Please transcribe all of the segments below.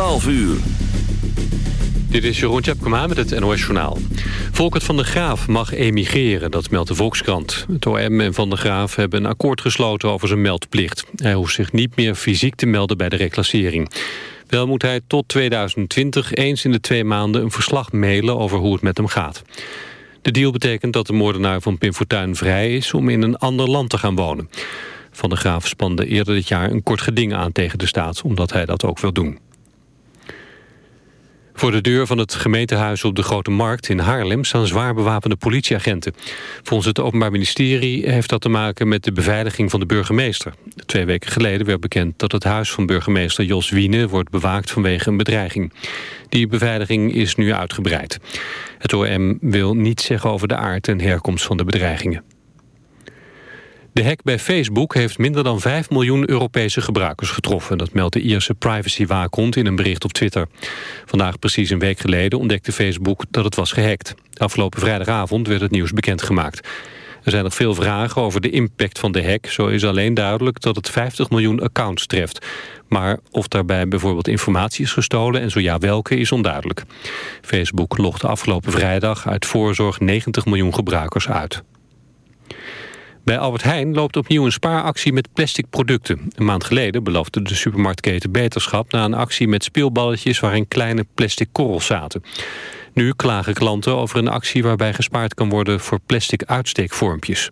12 uur. Dit is Jeroen Tjepkema met het NOS Journaal. Volkert van der Graaf mag emigreren, dat meldt de Volkskrant. Het OM en Van der Graaf hebben een akkoord gesloten over zijn meldplicht. Hij hoeft zich niet meer fysiek te melden bij de reclassering. Wel moet hij tot 2020 eens in de twee maanden een verslag mailen over hoe het met hem gaat. De deal betekent dat de moordenaar van Pim Fortuyn vrij is om in een ander land te gaan wonen. Van der Graaf spande eerder dit jaar een kort geding aan tegen de staat, omdat hij dat ook wil doen. Voor de deur van het gemeentehuis op de Grote Markt in Haarlem staan zwaar bewapende politieagenten. Volgens het Openbaar Ministerie heeft dat te maken met de beveiliging van de burgemeester. Twee weken geleden werd bekend dat het huis van burgemeester Jos Wiene wordt bewaakt vanwege een bedreiging. Die beveiliging is nu uitgebreid. Het OM wil niets zeggen over de aard en herkomst van de bedreigingen. De hack bij Facebook heeft minder dan 5 miljoen Europese gebruikers getroffen. Dat meldt de Ierse privacywaakhond in een bericht op Twitter. Vandaag precies een week geleden ontdekte Facebook dat het was gehackt. Afgelopen vrijdagavond werd het nieuws bekendgemaakt. Er zijn nog veel vragen over de impact van de hack. Zo is alleen duidelijk dat het 50 miljoen accounts treft. Maar of daarbij bijvoorbeeld informatie is gestolen en zo ja welke is onduidelijk. Facebook logde afgelopen vrijdag uit voorzorg 90 miljoen gebruikers uit. Bij Albert Heijn loopt opnieuw een spaaractie met plastic producten. Een maand geleden beloofde de supermarktketen beterschap... na een actie met speelballetjes waarin kleine plastic korrels zaten. Nu klagen klanten over een actie waarbij gespaard kan worden... voor plastic uitsteekvormpjes.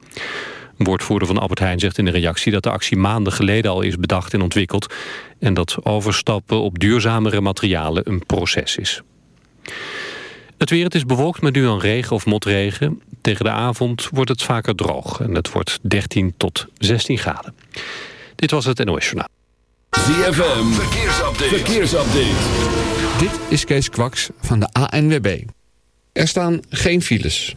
Een woordvoerder van Albert Heijn zegt in een reactie... dat de actie maanden geleden al is bedacht en ontwikkeld... en dat overstappen op duurzamere materialen een proces is. Het weer, het is bewolkt met nu al regen of motregen. Tegen de avond wordt het vaker droog en het wordt 13 tot 16 graden. Dit was het NOS Journaal. ZFM, verkeersupdate. verkeersupdate. Dit is Kees Kwaks van de ANWB. Er staan geen files.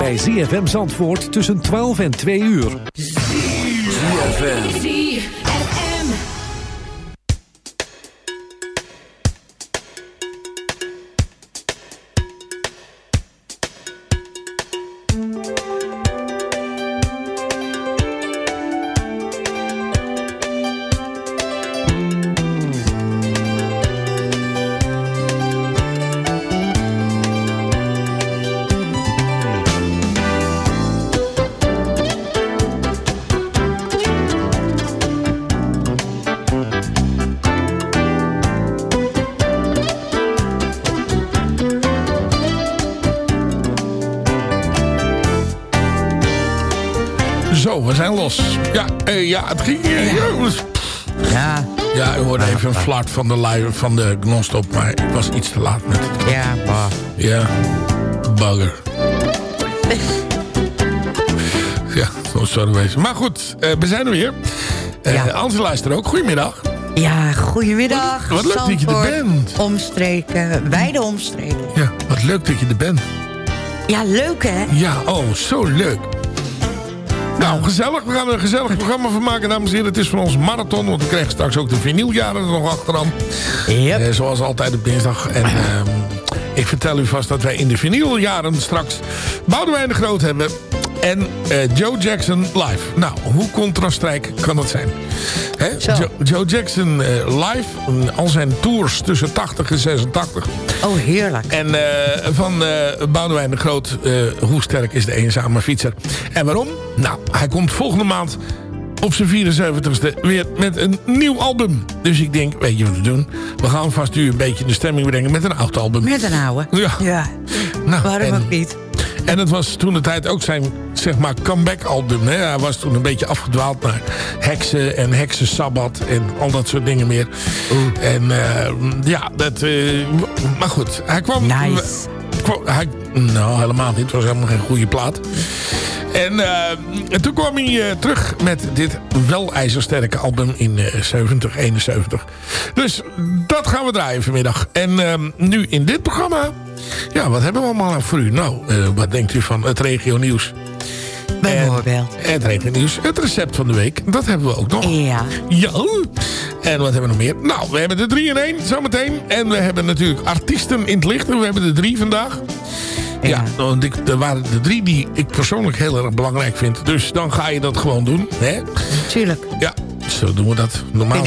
Bij ZFM Zandvoort tussen 12 en 2 uur. ZFM. Los. Ja, eh, ja het ging... eh. Ja, Ja, u hoorde even een flart van de, live, van de non-stop, maar ik was iets te laat met het. ja, bah. Ja, bugger. Ja, zo zou wezen. Maar goed, eh, we zijn er weer. Eh Ja. Ansel luistert ook. Goedemiddag. Ja, goedemiddag. Wat- wat leuk dat je er bent. Omstreken, wijde omstreken. Ja, wat leuk dat je er bent. Ja, leuk hè? Ja, oh, zo leuk. Nou, gezellig. We gaan er een gezellig programma van maken, dames en heren. Het is van ons marathon, want we krijgen straks ook de vinyljaren er nog achteraan. Yep. Eh, zoals altijd op dinsdag. En ehm, ik vertel u vast dat wij in de vinyljaren straks Boudewijn de Groot hebben. En eh, Joe Jackson live. Nou, hoe contrastrijk kan dat zijn? Joe, Jackson eh, live. mm, Al zijn tours tussen 80 en 86. Oh, heerlijk. En eh, van Boudewijn de Groot, hoe sterk is de eenzame fietser? En waarom? Nou, hij komt volgende maand op zijn 74ste weer met een nieuw album. Dus ik denk, weet je wat we doen? We gaan vast u een beetje in de stemming brengen met een oud album. Met een oude. Ja. Ja, Nou, waarom en, ook niet? En het was toen de tijd ook zijn, zeg maar, comeback album. Hè? Hij was toen een beetje afgedwaald naar heksen en heksensabbat en al dat soort dingen meer. En eh, ja, dat... eh, maar goed, hij kwam... Nice. Hij, nou, helemaal niet. Het was helemaal geen goede plaat. En, eh, en toen kwam hij eh, terug met dit wel ijzersterke album in eh 70, 71. Dus dat gaan we draaien vanmiddag. En ehm, nu in dit programma... Ja, wat hebben we allemaal voor u? Nou, eh, wat denkt u van het regio nieuws? Bijvoorbeeld. Het regio nieuws. Het recept van de week. Dat hebben we ook nog. Ja. Ja. En wat hebben we nog meer? Nou, we hebben de 3 in 1 zometeen. En we hebben natuurlijk artiesten in het licht. En we hebben de drie vandaag. Ja, Ja. want ik, er waren de drie die ik persoonlijk heel erg belangrijk vind. Dus dan ga je dat gewoon doen. Hè? Tuurlijk. Ja, zo doen we dat. Normaal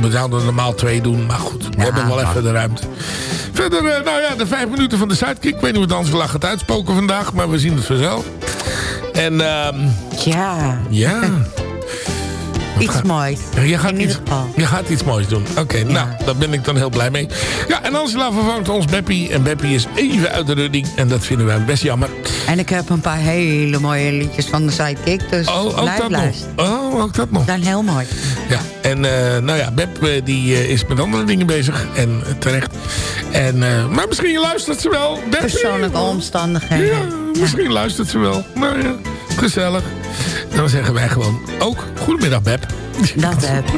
we zouden er normaal twee doen. Maar goed, we Ja, hebben wel even de ruimte. Verder, eh, nou ja, de vijf minuten van de sidekick. Ik weet niet wat Angela gaat uitspoken vandaag. Maar we zien het vanzelf. En ehm, Ja, ja... iets moois. Je, gaat In iets, ieder geval. je gaat iets moois doen. Oké, nou, daar ben ik dan heel blij mee. Ja, en Angela vervangt ons Beppie. En Beppie is even uit de running. En dat vinden wij best jammer. En ik heb een paar hele mooie liedjes van de Sidekick. Dus Oh, ook dat nog. Oh, ook dat nog. Dan heel mooi. Ja, en eh, nou ja, Beb eh, die eh, is met andere dingen bezig. En terecht. En, maar misschien luistert ze wel. Beppie. Persoonlijke omstandigheden. Ja, misschien luistert ze wel. Nou ja, gezellig. Dan zeggen wij gewoon ook goedemiddag Beb. Dat heb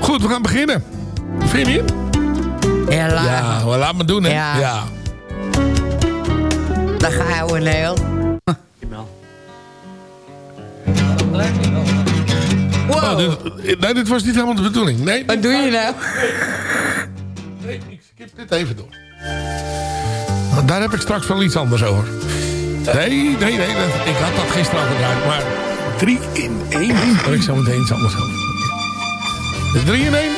Goed, we gaan beginnen. Vind je niet? Ja, la, Ja, laat me doen hè. Ja. ja. daar gaan we Neel. Oh, Wow, dit, nee, dit was niet helemaal de bedoeling. Nee, wat doe je nou? skip dit even door. Daar heb ik straks wel iets anders over. Nee, nee, nee. dat- ik had dat gisteren al gedraaid. Maar drie in één. Daar heb ik zo meteen iets anders over. De drie in één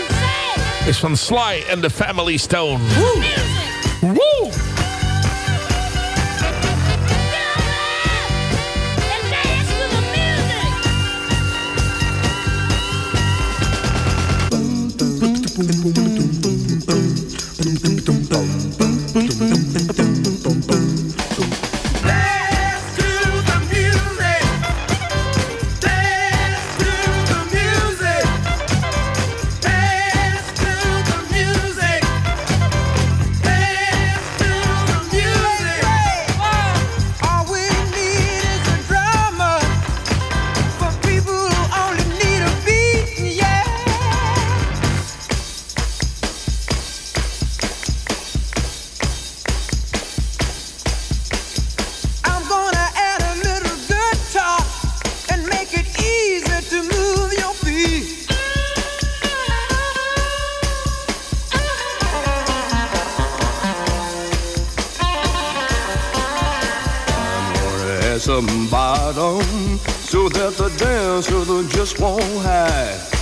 is van Sly and the Family Stone. Woe! Woe! All Mm-hmm. Some bottom so that the dancer just won't hide.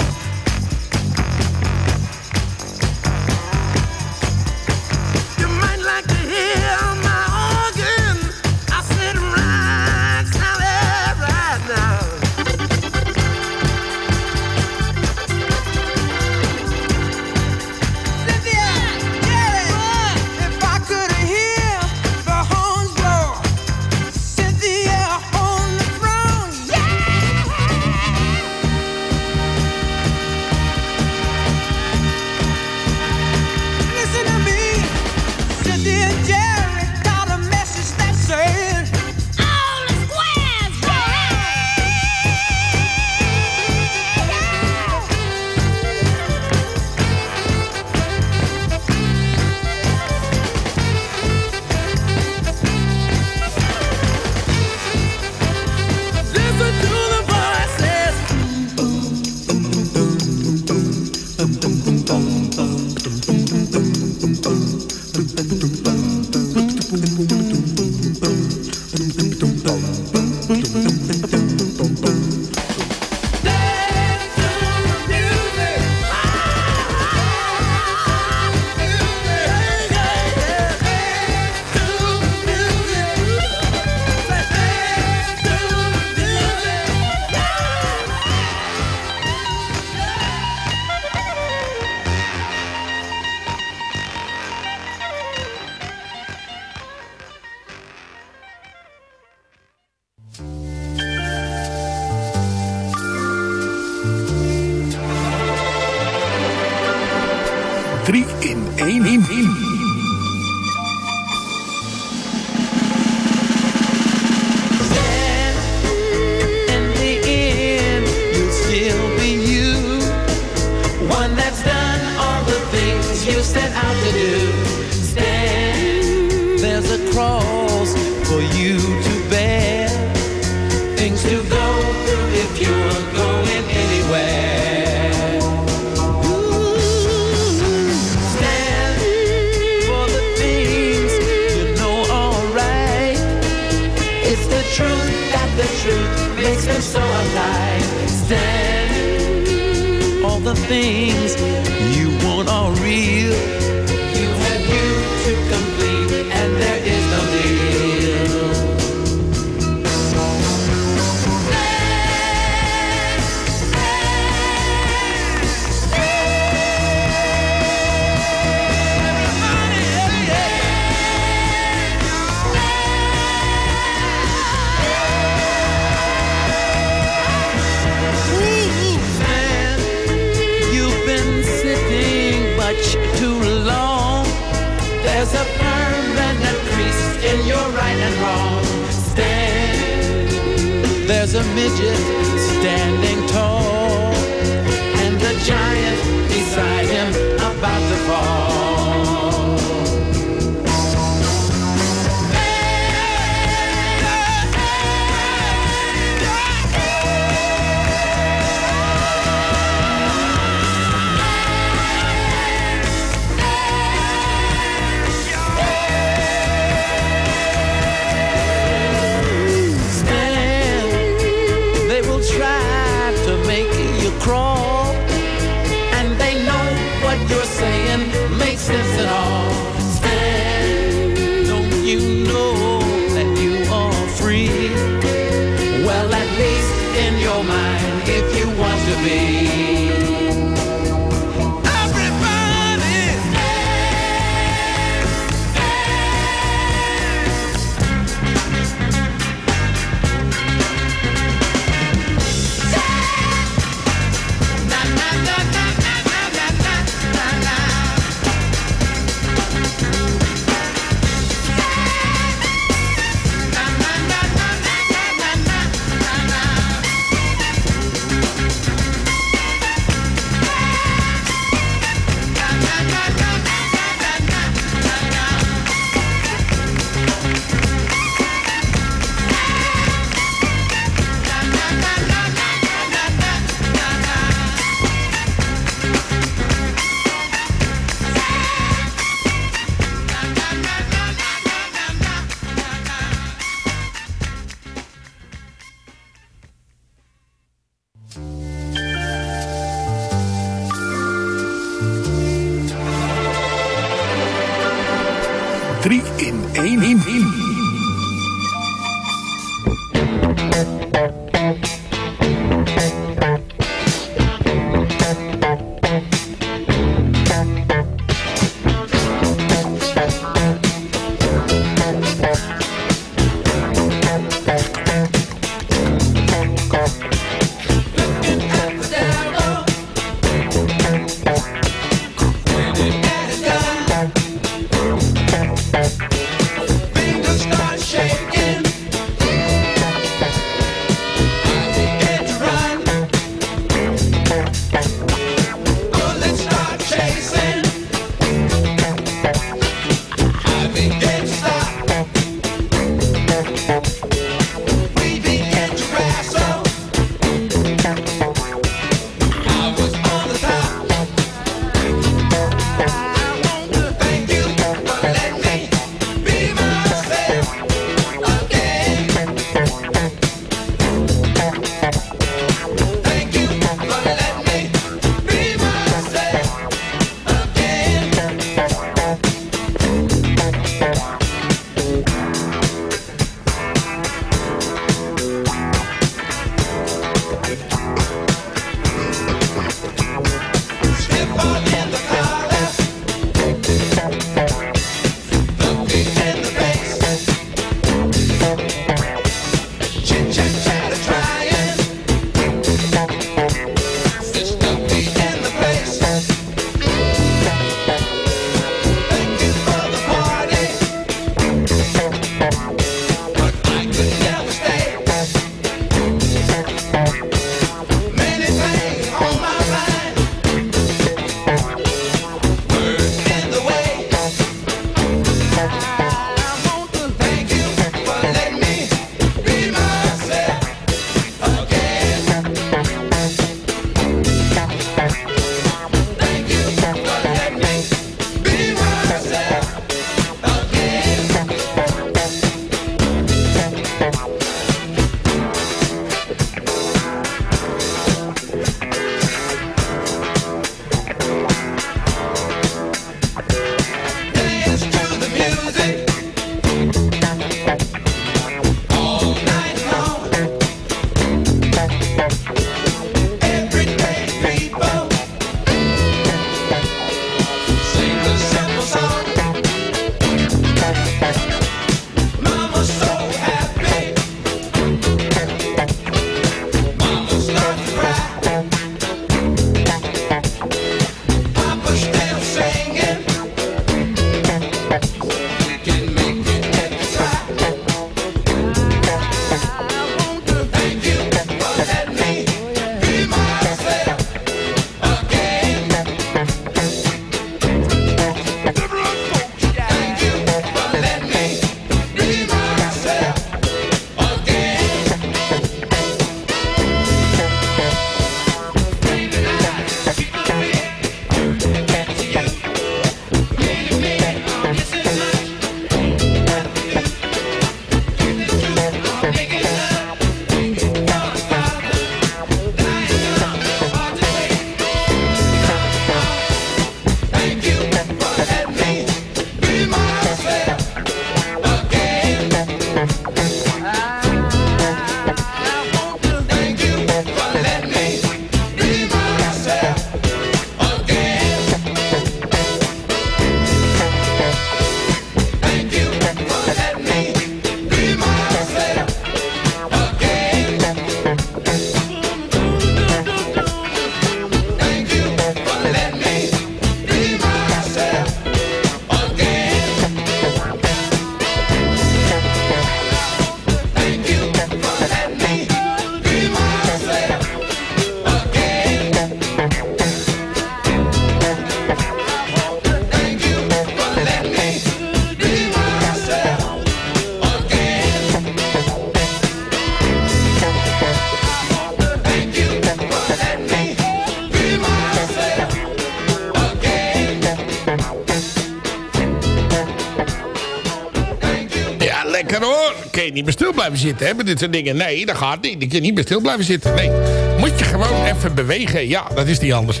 Blijven zitten hè, met dit soort dingen. Nee, dat gaat niet. Je kan niet meer stil blijven zitten. Nee, moet je gewoon even bewegen. Ja, dat is niet anders.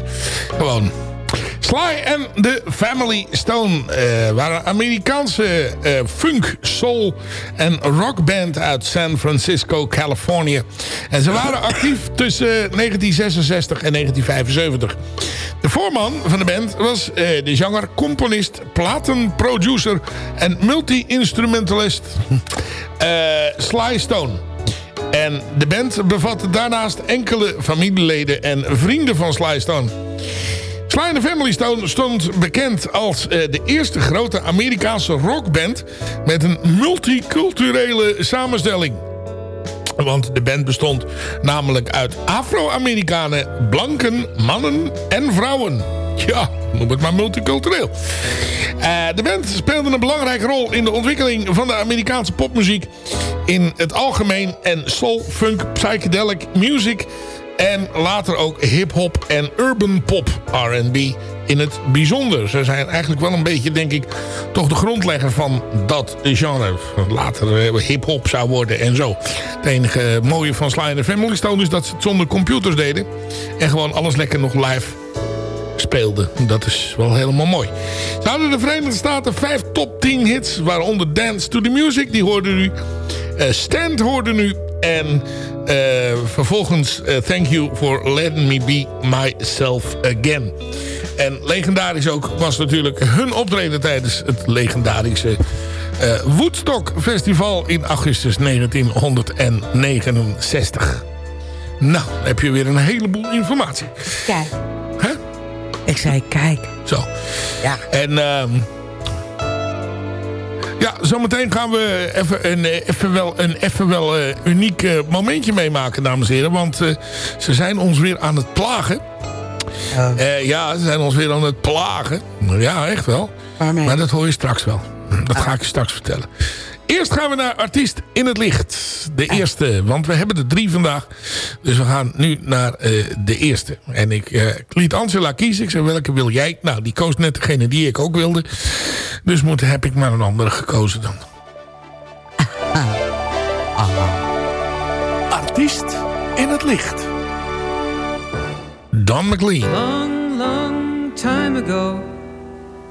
Gewoon. Sly en de Family Stone eh, waren Amerikaanse eh, funk, soul en rockband uit San Francisco, Californië. En ze waren actief tussen 1966 en 1975. De voorman van de band was eh, de zanger, componist, platenproducer en multi-instrumentalist eh, Sly Stone. En de band bevatte daarnaast enkele familieleden en vrienden van Sly Stone. Sly and the Family Stone stond bekend als eh, de eerste grote Amerikaanse rockband met een multiculturele samenstelling. Want de band bestond namelijk uit Afro-Amerikanen, blanken, mannen en vrouwen. Ja, noem het maar multicultureel. Eh, de band speelde een belangrijke rol in de ontwikkeling van de Amerikaanse popmuziek in het algemeen en soul, funk, psychedelic music en later ook hip-hop en urban pop R&B in het bijzonder. Ze zijn eigenlijk wel een beetje, denk ik, toch de grondlegger van dat genre. Later eh, hip-hop zou worden en zo. Het enige mooie van Sly and the Family Stone is dat ze het zonder computers deden. En gewoon alles lekker nog live speelden. Dat is wel helemaal mooi. Ze hadden de Verenigde Staten vijf top 10 hits. Waaronder Dance to the Music, die hoorden nu. Eh, Stand hoorde nu. En eh, vervolgens eh, Thank You for Letting Me Be Myself Again. En legendarisch ook was natuurlijk hun optreden tijdens het legendarische Woodstock Festival in augustus 1969. Nou, heb je weer een heleboel informatie. Kijk. Ik zei kijk. Zo. Ja. En ehm ja, zometeen gaan we even een, eh, even wel een even wel, eh, uniek eh, momentje meemaken, dames en heren. Want ze zijn ons weer aan het plagen. Ja, ze zijn ons weer aan het plagen. Ja, echt wel. Waarmee? Maar dat hoor je straks wel. Dat ga ik je straks vertellen. Eerst gaan we naar Artiest in het Licht. De eerste, want we hebben er drie vandaag. Dus we gaan nu naar eh, de eerste. En ik, eh, ik liet Angela kiezen. Ik zei, welke wil jij? Nou, die koos net degene die ik ook wilde. Dus moet, heb ik maar een andere gekozen dan. Artiest in het licht. Don McLean. Long, long time ago,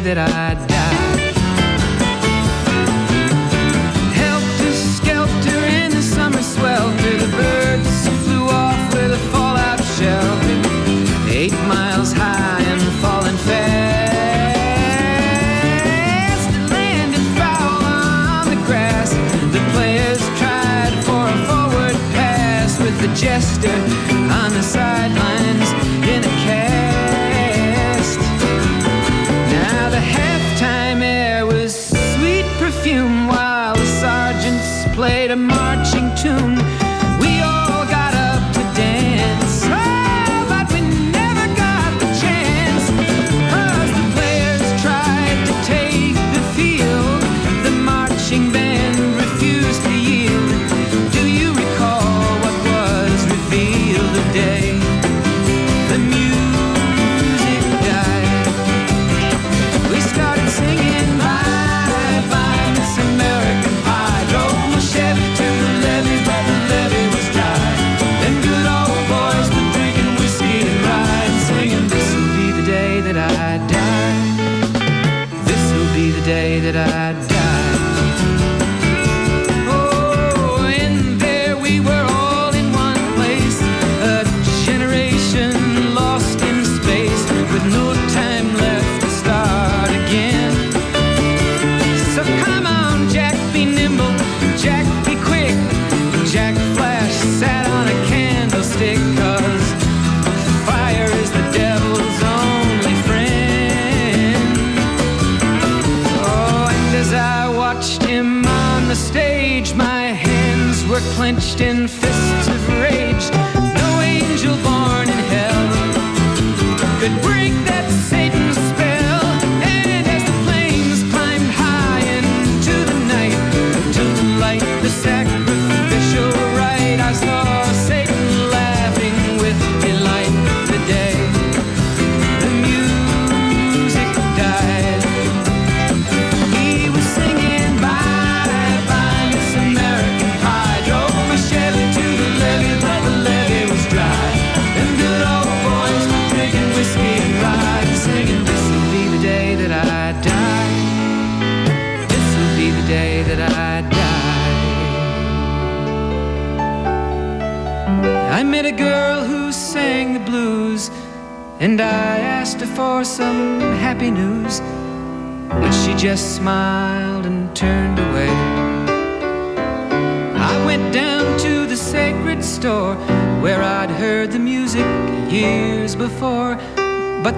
that I'd We.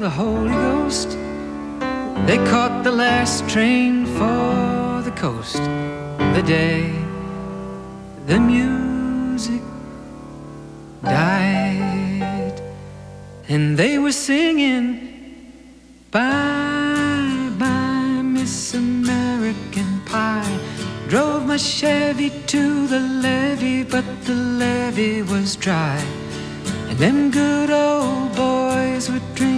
the Holy Ghost. They caught the last train for the coast. The day the music died, and they were singing, Bye, bye, Miss American Pie. Drove my Chevy to the levee, but the levee was dry. And them good old boys were drinking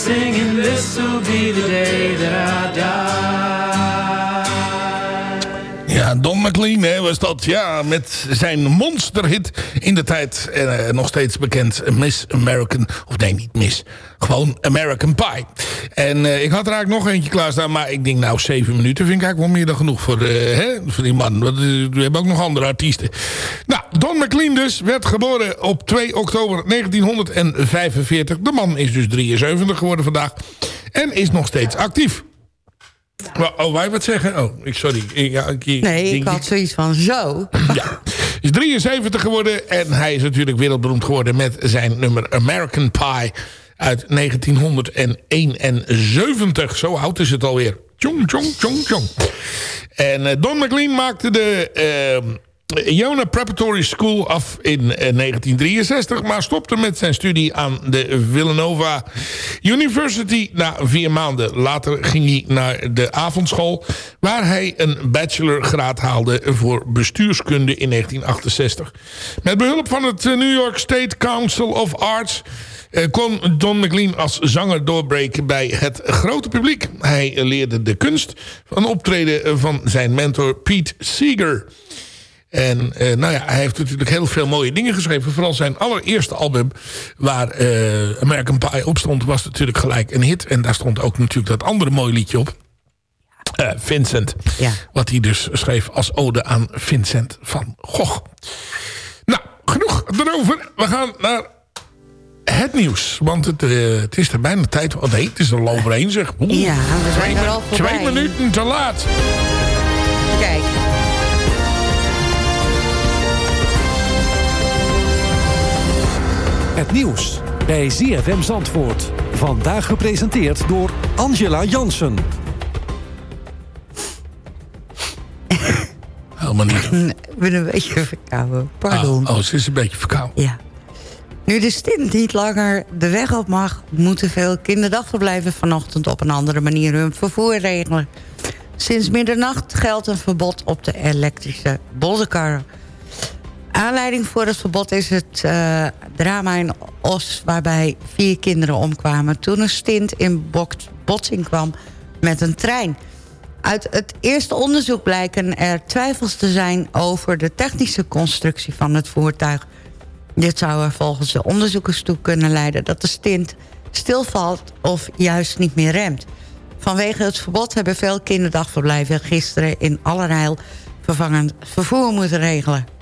singing, This'll be the day that I die. McLean was dat. Ja, met zijn monsterhit in de tijd. eh, nog steeds bekend. Miss American. Of nee, niet Miss. Gewoon American Pie. En eh, ik had er eigenlijk nog eentje klaarstaan. Maar ik denk nou, zeven minuten vind ik eigenlijk wel meer dan genoeg voor, eh, hè, voor die man. Eh, we hebben ook nog andere artiesten. Nou, Don McLean dus werd geboren op 2 oktober 1945. De man is dus 73 geworden vandaag. En is nog steeds actief. Maar, Oh, wij wat zeggen? Oh, ik, sorry. Ik- Ja, ik, Nee, ik had zoiets van zo. ja. Is 73 geworden en hij is natuurlijk wereldberoemd geworden met zijn nummer American Pie uit 1971. Zo oud is het alweer. Tjong, tjong, tjong, tjong. En eh, Don McLean maakte de eh Iona Preparatory School af in eh, 1963... maar stopte met zijn studie aan de Villanova University na vier maanden. Later ging hij naar de avondschool... waar hij een bachelorgraad haalde voor bestuurskunde in 1968. Met behulp van het eh, New York State Council of Arts... eh, kon Don McLean als zanger doorbreken bij het grote publiek. Hij leerde de kunst van optreden van zijn mentor Pete Seeger... En eh, nou ja, hij heeft natuurlijk heel veel mooie dingen geschreven. Vooral zijn allereerste album waar eh, American Pie op stond... was natuurlijk gelijk een hit. En daar stond ook natuurlijk dat andere mooie liedje op. Eh, Vincent. Ja. Wat hij dus schreef als ode aan Vincent van Gogh. Nou, genoeg erover. We gaan naar het nieuws. Want het, het is er bijna tijd. Oh nee, het is er al overheen zeg. Oeh, Ja, we zijn twee, er al voorbij. Twee minuten te laat. Kijk. Het nieuws bij ZFM Zandvoort. Vandaag gepresenteerd door Angela Jansen. Helemaal niet. Ik ben een beetje verkouden. Pardon. Oh, oh, ze is een beetje verkouden. Ja. Nu de stint niet langer de weg op mag... moeten veel kinderdagverblijven vanochtend op een andere manier hun vervoer regelen. Sinds middernacht geldt een verbod op de elektrische bollenkarren. Aanleiding voor het verbod is het eh, drama in Os... waarbij vier kinderen omkwamen toen een stint in botsing kwam met een trein. Uit het eerste onderzoek blijken er twijfels te zijn... over de technische constructie van het voertuig. Dit zou er volgens de onderzoekers toe kunnen leiden... dat de stint stilvalt of juist niet meer remt. Vanwege het verbod hebben veel kinderdagverblijven... gisteren in allerijl vervangend vervoer moeten regelen.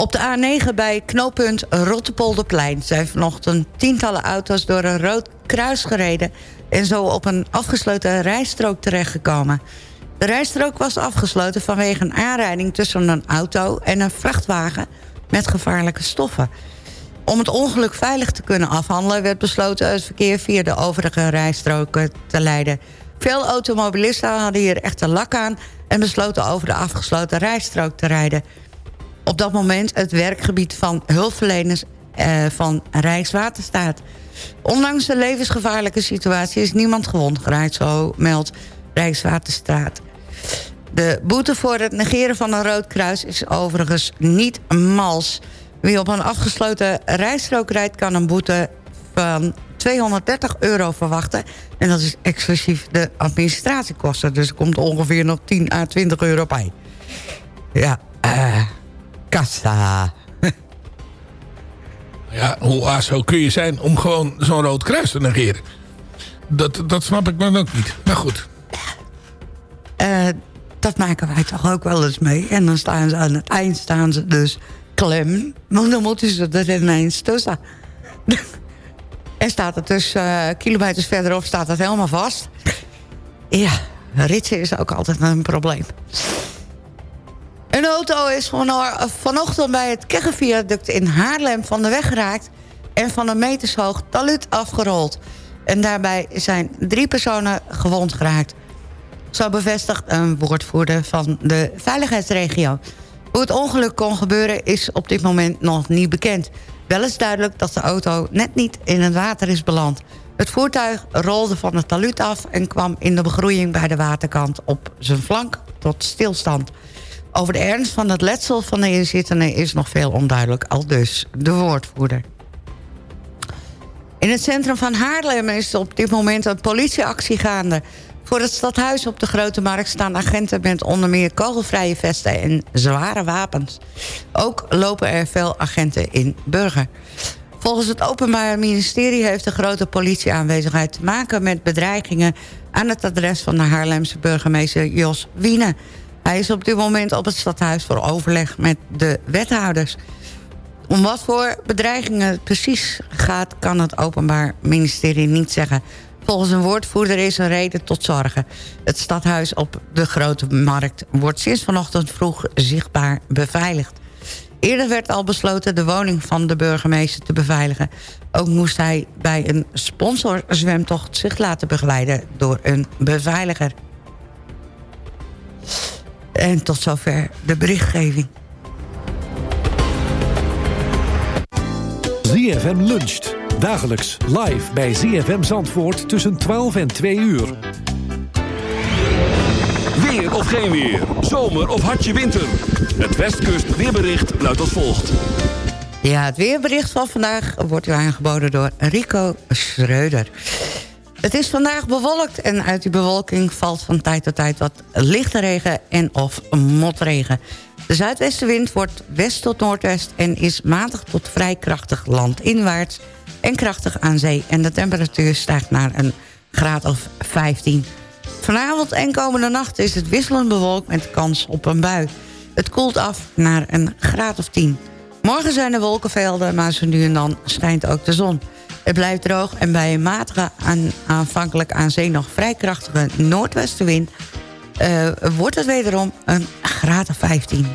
Op de A9 bij knooppunt Rottepolderplein... zijn vanochtend tientallen auto's door een rood kruis gereden... en zo op een afgesloten rijstrook terechtgekomen. De rijstrook was afgesloten vanwege een aanrijding... tussen een auto en een vrachtwagen met gevaarlijke stoffen. Om het ongeluk veilig te kunnen afhandelen... werd besloten het verkeer via de overige rijstroken te leiden. Veel automobilisten hadden hier echter lak aan... en besloten over de afgesloten rijstrook te rijden op dat moment het werkgebied van hulpverleners eh, van Rijkswaterstaat. Ondanks de levensgevaarlijke situatie is niemand gewond geraakt, zo meldt Rijkswaterstaat. De boete voor het negeren van een rood kruis is overigens niet mals. Wie op een afgesloten rijstrook rijdt kan een boete van 230 euro verwachten. En dat is exclusief de administratiekosten. Dus er komt ongeveer nog 10 à 20 euro bij. Ja, eh... Kassa. Ja, hoe aso kun je zijn om gewoon zo'n rood kruis te negeren? Dat, dat snap ik dan ook niet. Maar goed. Eh, dat maken wij toch ook wel eens mee. En dan staan ze aan het eind staan ze dus klem. Want dan moeten ze er ineens tussen. en staat het dus eh, kilometers verderop staat het helemaal vast. Ja, ritsen is ook altijd een probleem. Een auto is van- vanochtend bij het Keggenviaduct in Haarlem van de weg geraakt... en van een metershoog talud afgerold. En daarbij zijn drie personen gewond geraakt. Zo bevestigt een woordvoerder van de veiligheidsregio. Hoe het ongeluk kon gebeuren is op dit moment nog niet bekend. Wel is duidelijk dat de auto net niet in het water is beland. Het voertuig rolde van het talud af en kwam in de begroeiing bij de waterkant op zijn flank tot stilstand. Over de ernst van het letsel van de inzittenden is nog veel onduidelijk, al dus de woordvoerder. In het centrum van Haarlem is op dit moment een politieactie gaande. Voor het stadhuis op de Grote Markt staan agenten met onder meer kogelvrije vesten en zware wapens. Ook lopen er veel agenten in Burger. Volgens het Openbaar Ministerie heeft de grote politieaanwezigheid te maken met bedreigingen aan het adres van de Haarlemse burgemeester Jos Wiene. Hij is op dit moment op het stadhuis voor overleg met de wethouders. Om wat voor bedreigingen het precies gaat... kan het Openbaar Ministerie niet zeggen. Volgens een woordvoerder is een reden tot zorgen. Het stadhuis op de Grote Markt wordt sinds vanochtend vroeg zichtbaar beveiligd. Eerder werd al besloten de woning van de burgemeester te beveiligen. Ook moest hij bij een sponsorzwemtocht zich laten begeleiden door een beveiliger. En tot zover de berichtgeving. ZFM luncht. Dagelijks live bij ZFM Zandvoort tussen 12 en 2 uur. Weer of geen weer. Zomer of hartje winter. Het Westkust weerbericht luidt als volgt. Ja, het weerbericht van vandaag wordt u aangeboden door Rico Schreuder. Het is vandaag bewolkt en uit die bewolking valt van tijd tot tijd wat lichte regen en of motregen. De zuidwestenwind wordt west tot noordwest en is matig tot vrij krachtig landinwaarts en krachtig aan zee. En de temperatuur stijgt naar een graad of 15. Vanavond en komende nacht is het wisselend bewolkt met kans op een bui. Het koelt af naar een graad of 10. Morgen zijn er wolkenvelden, maar zo nu en dan schijnt ook de zon. Het blijft droog en bij een matige aan, aanvankelijk aan zee nog vrij krachtige noordwestenwind... Uh, wordt het wederom een graad of 15.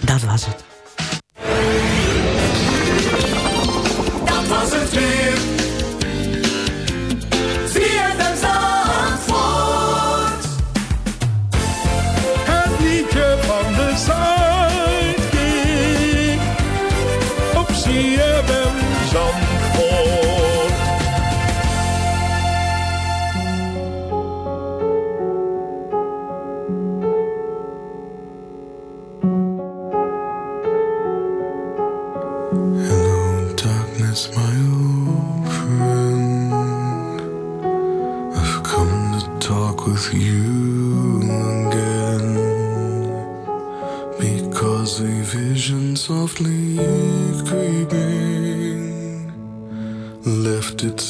Dat was het. Dat weer.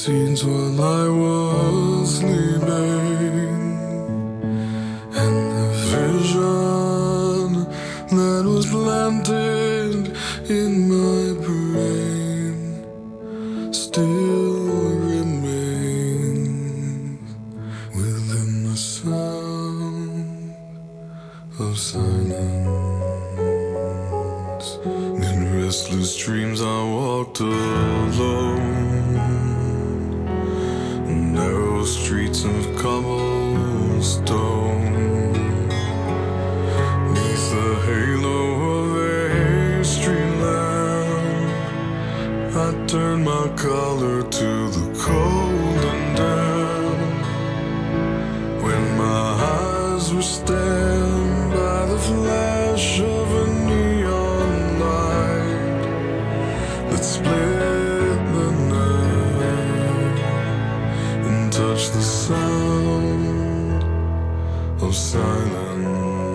scenes were like and the sound of silence.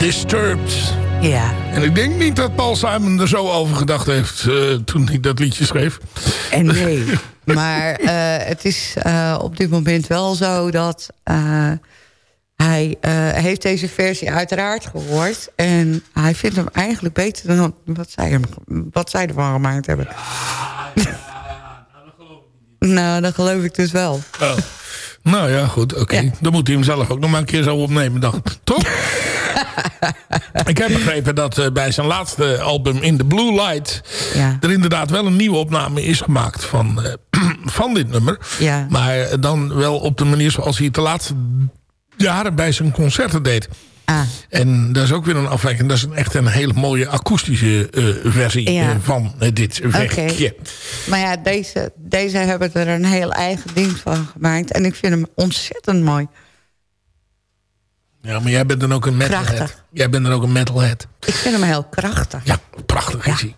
Disturbed. Ja. En ik denk niet dat Paul Simon er zo over gedacht heeft eh, toen hij dat liedje schreef. En nee. maar eh, het is eh, op dit moment wel zo dat... eh, hij eh, heeft deze versie uiteraard gehoord. En hij vindt hem eigenlijk beter dan wat zij, hem, wat zij ervan gemaakt hebben. nou, dat geloof ik dus wel. Oh. Nou ja, goed, oké. Dan moet hij hem zelf ook nog maar een keer zo opnemen dan. Toch? ik heb begrepen dat eh, bij zijn laatste album In the Blue Light... Ja. er inderdaad wel een nieuwe opname is gemaakt van, eh, van dit nummer. Ja. Maar dan wel op de manier zoals hij het de laatste jaren bij zijn concerten deed. Ah. En dat is ook weer een afwijking. Dat is een, echt een hele mooie akoestische eh, versie Ja. eh, van eh, dit werkje. Maar ja, deze, deze hebben er een heel eigen ding van gemaakt. En ik vind hem ontzettend mooi. Ja, maar jij bent dan ook een metalhead. Krachtig. Jij bent dan ook een metalhead. Ik vind hem heel krachtig. Ja, prachtig is hij.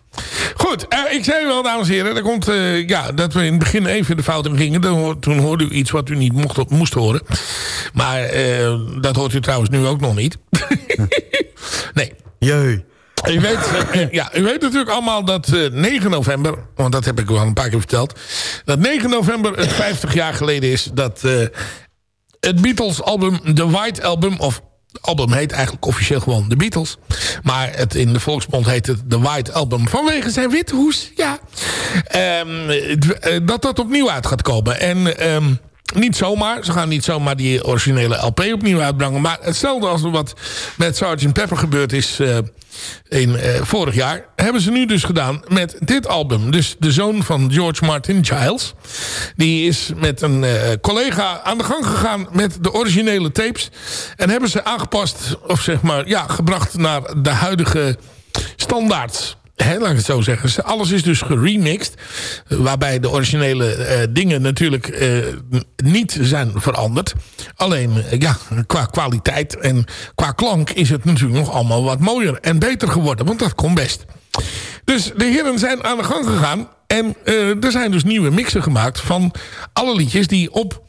Goed, eh, ik zei wel, dames en heren, er komt, eh, ja, dat we in het begin even de fout in gingen. Dan hoor- toen hoorde u iets wat u niet mocht, moest horen. Maar eh, dat hoort u trouwens nu ook nog niet. nee. Jee. U weet, ja, u weet natuurlijk allemaal dat eh, 9 november, want dat heb ik wel een paar keer verteld. Dat 9 november het 50 jaar geleden is dat eh, het Beatles album The White Album, of het album heet eigenlijk officieel gewoon The Beatles. Maar het, in de volksmond heet het The White Album vanwege zijn witte hoes. Ja. Ehm, eh, dat dat opnieuw uit gaat komen. En ehm, niet zomaar. Ze gaan niet zomaar die originele LP opnieuw uitbrengen. Maar hetzelfde als wat met Sgt. Pepper gebeurd is eh, in eh, vorig jaar. Hebben ze nu dus gedaan met dit album. Dus de zoon van George Martin, Giles. Die is met een eh, collega aan de gang gegaan met de originele tapes. En hebben ze aangepast, of zeg maar, ja, gebracht naar de huidige standaards. Hè, laat ik het zo zeggen. Alles is dus geremixed. Waarbij de originele eh, dingen natuurlijk eh, niet zijn veranderd. Alleen eh, ja, qua kwaliteit en qua klank is het natuurlijk nog allemaal wat mooier en beter geworden. Want dat komt best. Dus de heren zijn aan de gang gegaan. En er zijn dus nieuwe mixen gemaakt van alle liedjes die op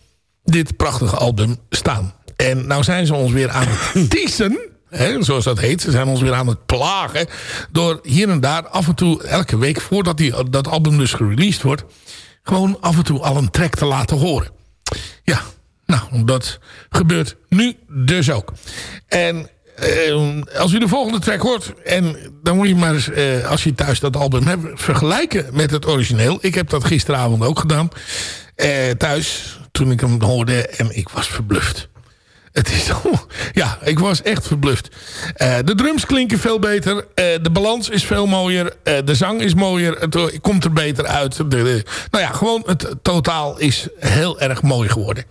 dit prachtige album staan. En nou zijn ze ons weer aan het teasen. Zoals dat heet. Ze zijn ons weer aan het plagen. Door hier en daar af en toe, elke week voordat die, dat album dus gereleased wordt. Gewoon af en toe al een track te laten horen. Ja, nou, dat gebeurt nu dus ook. En eh, als u de volgende track hoort... en dan moet je maar eens, eh, als je thuis dat album hebt... vergelijken met het origineel. Ik heb dat gisteravond ook gedaan. eh, thuis, toen ik hem hoorde. En ik was verbluft. Het is ja, ik was echt verbluft. Eh, de drums klinken veel beter. eh, de balans is veel mooier. eh, de zang is mooier. Het komt er beter uit. De- nou ja, gewoon het totaal is heel erg mooi geworden.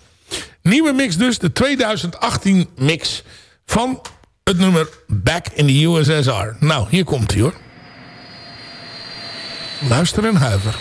Nieuwe mix dus. De 2018 mix van het nummer Back in the USSR. Nou, hier komt hij hoor. Luister en huiver.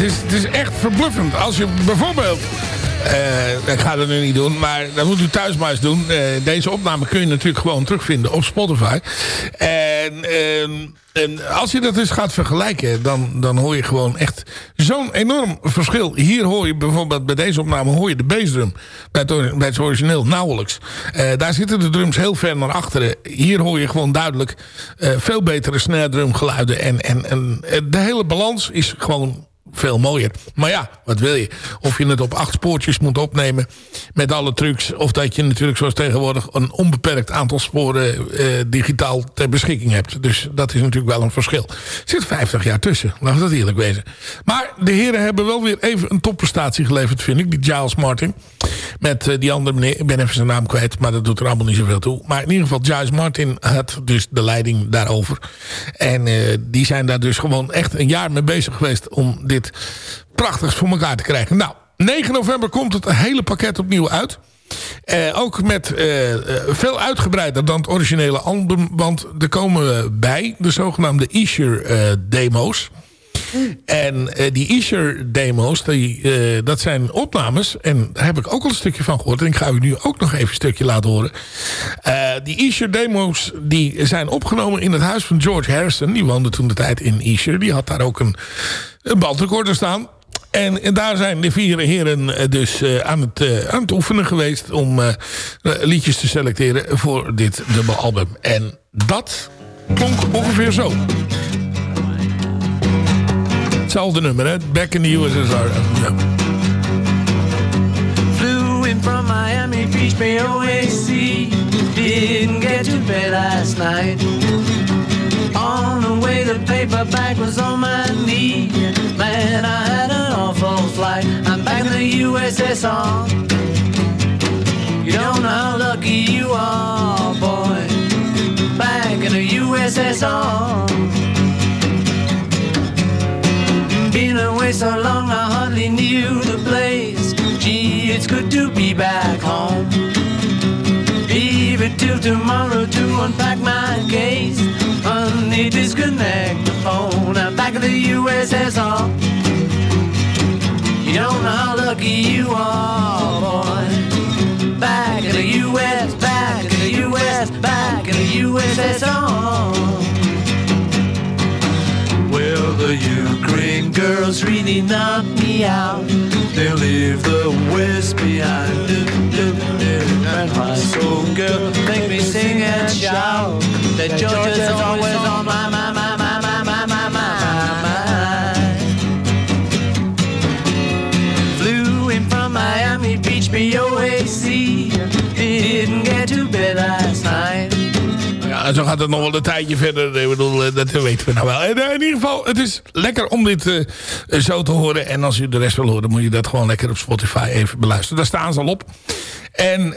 Het, is, echt verbluffend. Als je bijvoorbeeld... eh, ik ga dat nu niet doen, maar dat moet u thuis maar eens doen. Eh, deze opname kun je natuurlijk gewoon terugvinden op Spotify. En, ehm, en als je dat dus gaat vergelijken, dan, dan hoor je gewoon echt zo'n enorm verschil. Hier hoor je bijvoorbeeld bij deze opname hoor je de bassdrum. Bij het, bij het origineel nauwelijks. Eh, daar zitten de drums heel ver naar achteren. Hier hoor je gewoon duidelijk veel betere snare drum geluiden. En, en, en de hele balans is gewoon veel mooier. Maar ja, wat wil je? Of je het op acht spoortjes moet opnemen met alle trucs. Of dat je natuurlijk zoals tegenwoordig een onbeperkt aantal sporen eh, digitaal ter beschikking hebt. Dus dat is natuurlijk wel een verschil. Er zit 50 jaar tussen, laten we dat eerlijk wezen. Maar de heren hebben wel weer even een topprestatie geleverd, vind ik. Die Giles Martin. Met eh, die andere meneer, ik ben even zijn naam kwijt, maar dat doet er allemaal niet zoveel toe. Maar in ieder geval, Giles Martin had dus de leiding daarover. En eh, die zijn daar dus gewoon echt een jaar mee bezig geweest om dit prachtigs voor elkaar te krijgen. Nou, 9 november komt het hele pakket opnieuw uit. Eh, ook met eh, eh, veel uitgebreider dan het originele album. Want er komen bij de zogenaamde Isher eh, demo's. En eh, die Isher demo's, die, eh, dat zijn opnames. En daar heb ik ook al een stukje van gehoord. En ik ga u nu ook nog even een stukje laten horen. Die Isher demo's die zijn opgenomen in het huis van George Harrison. Die woonde toen de tijd in Isher. Die had daar ook een bandrecorder staan. En, daar zijn de vier heren eh, dus eh, aan, het, eh, aan het oefenen geweest... om liedjes te selecteren voor dit dubbelalbum. En dat klonk ongeveer zo. Hetzelfde nummer, hè? Back in the USSR. Ja. Flew in from Miami Beach, BOAC. Didn't get to bed last night. The way, the paperback was on my knee. Man, I had an awful flight. I'm back in the USSR. You don't know how lucky you are, boy. Back in the USSR. Been away so long, I hardly knew the place. Gee, it's good to be back home. Leave it till tomorrow to unpack my case. Honey, disconnect the phone. I'm back in the USSR. You don't know how lucky you are, boy. Back in the US, back in the US, back in the USSR. The Ukraine girls really knock me out. They leave the West behind. And my soul girl make me sing and shout. That Georgia's gaat het nog wel een tijdje verder. Ik bedoel, eh, dat weten we nou wel. Eh, in ieder geval, het is lekker om dit eh, zo te horen. En als u de rest wil horen, moet je dat gewoon lekker op Spotify even beluisteren. Daar staan ze al op. En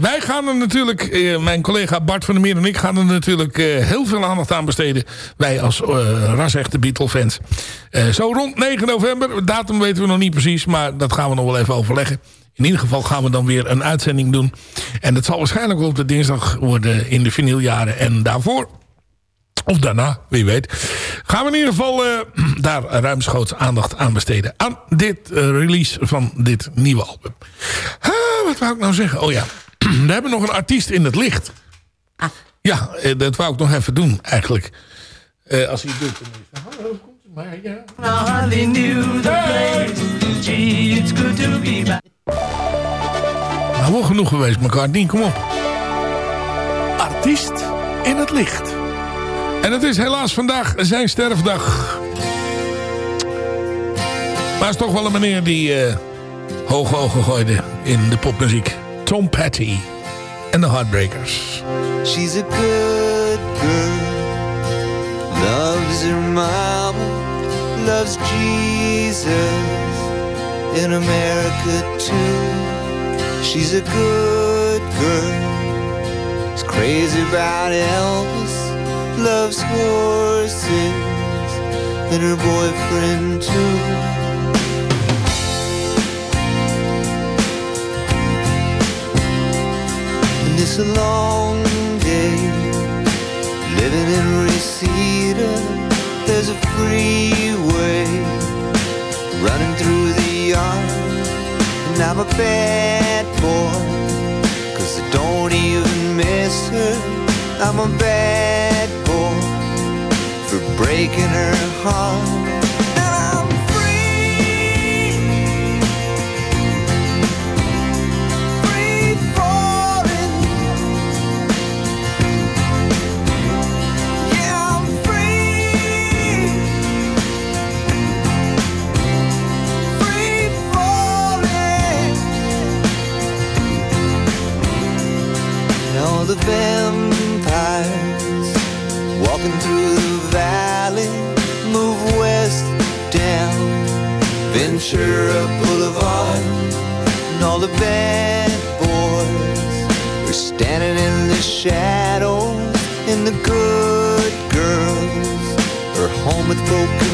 wij gaan er natuurlijk, mijn collega Bart van der Meer en ik gaan er natuurlijk heel veel aandacht aan besteden. Wij als ras-echte Beatle-fans. Zo rond 9 november, datum weten we nog niet precies, maar dat gaan we nog wel even overleggen. In ieder geval gaan we dan weer een uitzending doen. En dat zal waarschijnlijk wel op de dinsdag worden in de vinyljaren. En daarvoor, of daarna, wie weet, gaan we in ieder geval uh, daar ruimschoots aandacht aan besteden. Aan dit uh, release van dit nieuwe album. Ah, wat wou ik nou zeggen? Oh ja, we hebben nog een artiest in het licht. Ah. Ja, uh, dat wou ik nog even doen eigenlijk. als hij het doet, dan is Hallo, komt u maar, ja. I hardly knew the place. Gee, it's good to be back. Nou, wel genoeg geweest, McCartney. Kom op. Artiest in het licht. En het is helaas vandaag zijn sterfdag. Maar het is toch wel een meneer die uh, hoge ogen gooide in de popmuziek. Tom Petty en de Heartbreakers. She's a good girl. Loves her mama. Loves Jesus. in America too. She's a good girl. She's crazy about Elvis, loves horses, and her boyfriend too. And it's a long day living in Reseda. There's a freeway running through the young, and I'm a bad boy. Cause I don't even miss her. I'm a bad boy for breaking her heart. Ventura Boulevard, and all the bad boys. Were standing in the shadows, and the good girls are home with broken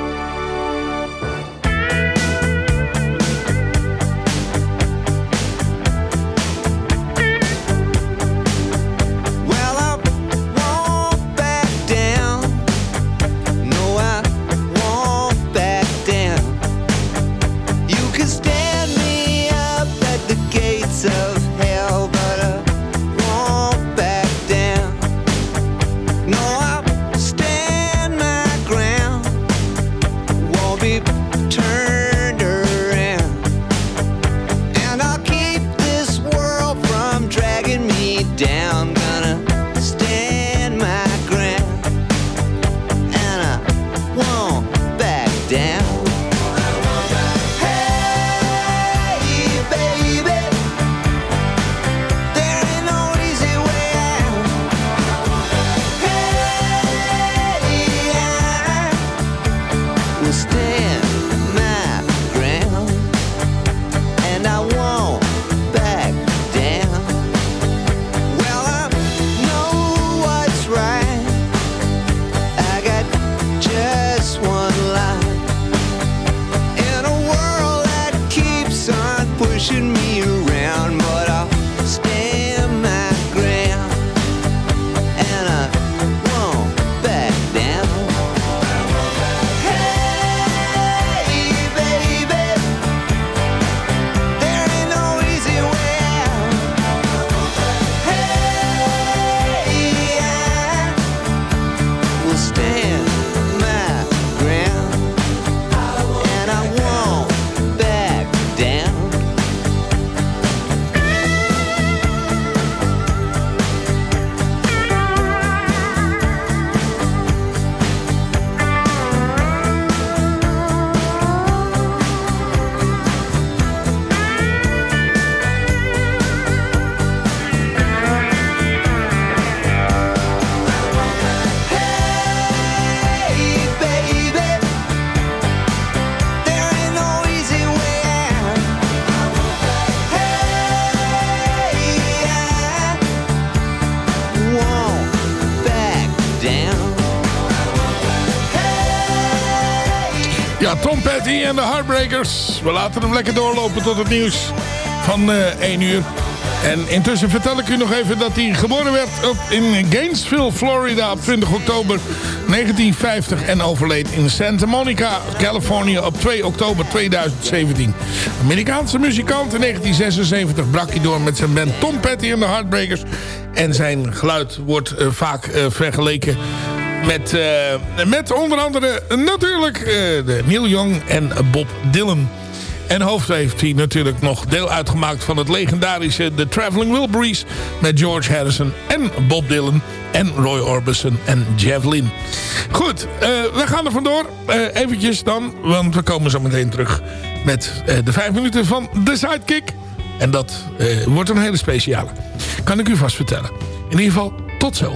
Tom Petty en de Heartbreakers. We laten hem lekker doorlopen tot het nieuws van eh 1 uur. En intussen vertel ik u nog even dat hij geboren werd op, in Gainesville, Florida op 20 oktober 1950 en overleed in Santa Monica, Californië op 2 oktober 2017. Amerikaanse muzikant in 1976 brak hij door met zijn band Tom Petty en de Heartbreakers. En zijn geluid wordt eh, vaak eh, vergeleken met, eh, met onder andere natuurlijk eh, de Neil Young en Bob Dylan. En hoofd heeft hij natuurlijk nog deel uitgemaakt van het legendarische The Traveling Wilburys... met George Harrison en Bob Dylan en Roy Orbison en Lynne. Goed, eh, we gaan er vandoor. Eh eventjes dan, want we komen zo meteen terug met de vijf minuten van The Sidekick. En dat wordt een hele speciale. Kan ik u vast vertellen. In ieder geval, tot zo.